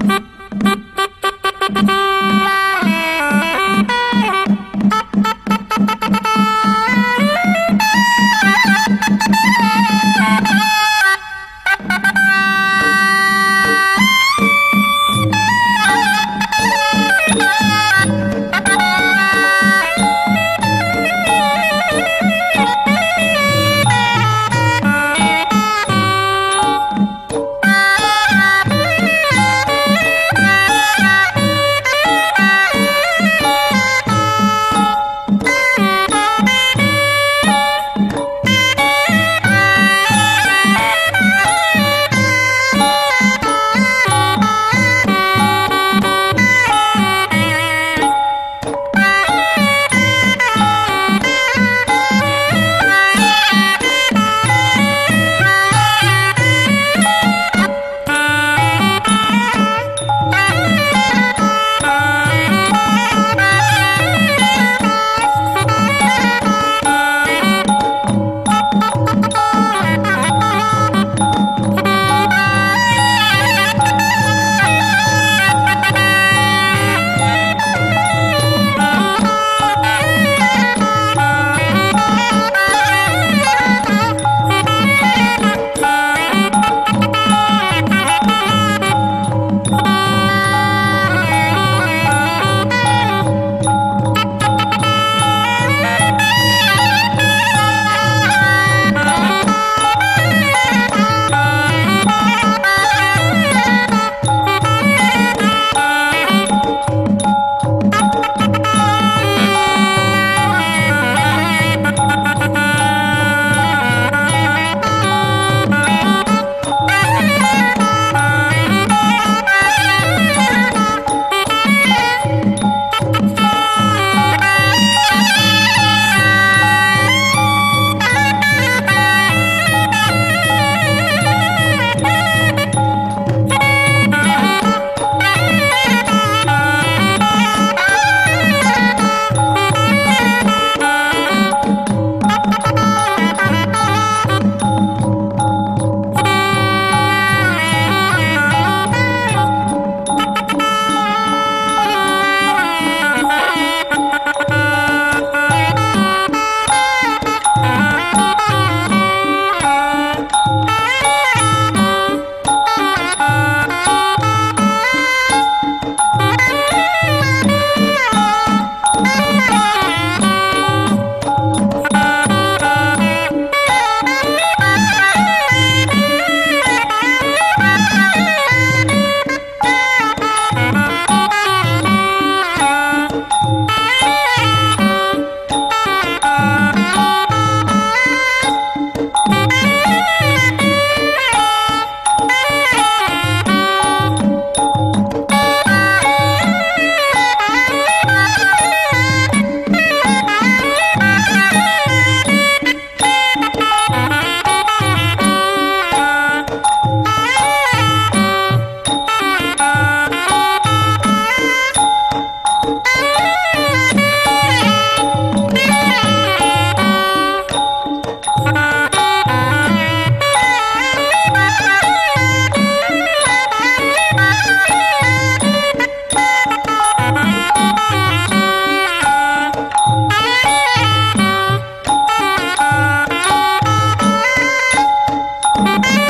Thank Yeah. Thank you.